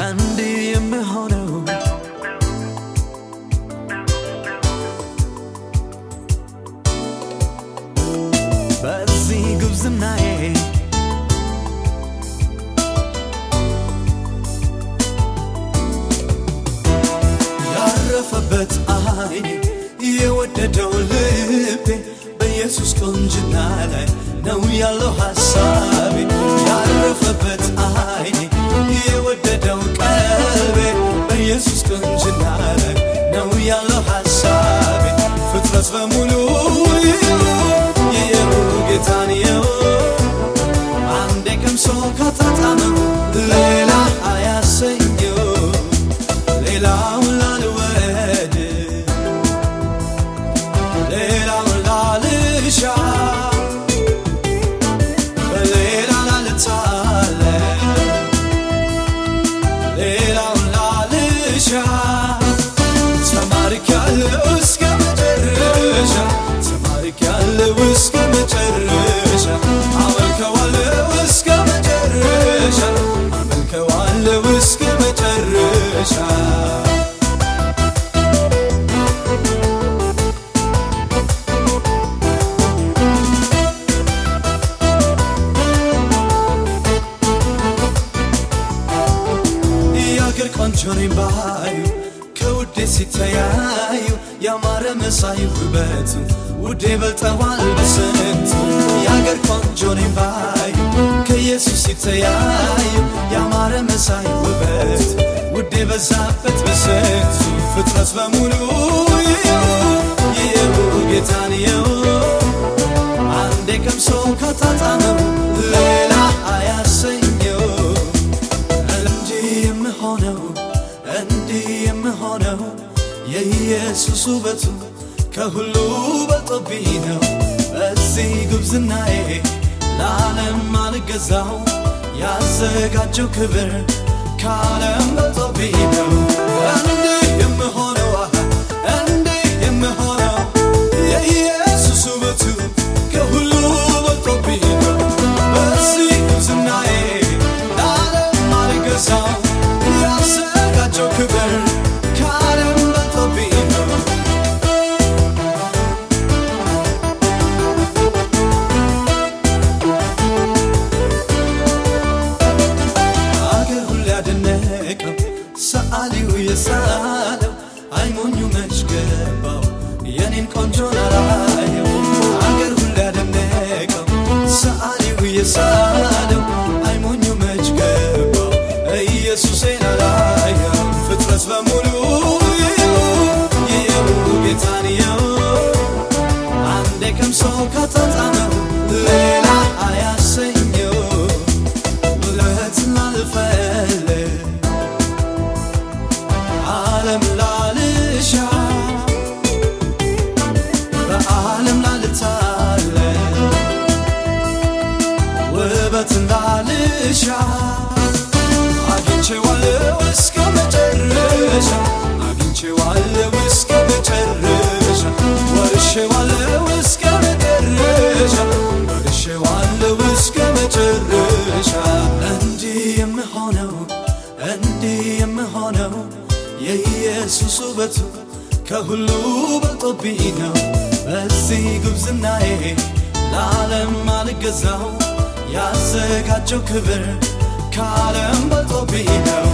እንዲህ የምሆነው በዚህ ጉብዝናዬ ያረፈበት አይኔ የወደደው ልቤ በኢየሱስ ቁንጅና ላይ ነው ያለው ሐሳቤ በሙሉ ይየው ጌታን የው አንዴ ነኝ ባዩ ከውዴ ሲተያዩ ያማረ መሳይ ውበቱ ውዴ በልጠዋል በስንቱ የአገር ቆንጆ ነኝ ባዩ ከኢየሱስ ሲተያዩ ያማረ መሳይ ውበት ውዴ በዛበት በስንቱ ፍጥረት በሙሉ ይየው ጌታን የው አንዴ ቀምሶ ካጣጣመው ሌላ አያሰኘው። እንዲህ የምሆነው እንዲህ የምሆነው የኢየሱስ ውበቱ ከሁሉ በልጦብኝ ነው። በዚህ ጉብዝናዬ ለዓለም አልገዛው ያዘጋጀው ክብር ከዓለም በልጦብኝ ነው። እንዲህ የምሆነው የሳለው አይሞኙ መች ገባው የኔን ቆንጆን አላየው አገር ሁሉ ያደነቀው ሰዓሊው የሳለው ውበትን ላልሻ አግኝቼዋለሁ እስከ መጨረሻ አግኝቼዋለሁ እስከ መጨረሻ ወርሼዋለሁ እስከ መጨረሻ ወርሼዋለሁ እስከ መጨረሻ እንዲህ የምሆነው እንዲህ የምሆነው የኢየሱስ ውበቱ ከሁሉ በልጦብኝ ነው። በዚህ ጉብዝናዬ ለዓለም አልገዛው ያዘጋጀው ክብር ከዓለም በልጦብኝ ነው።